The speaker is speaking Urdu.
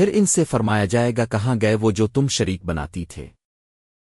پھر ان سے فرمایا جائے گا کہاں گئے وہ جو تم شریک بناتی تھے۔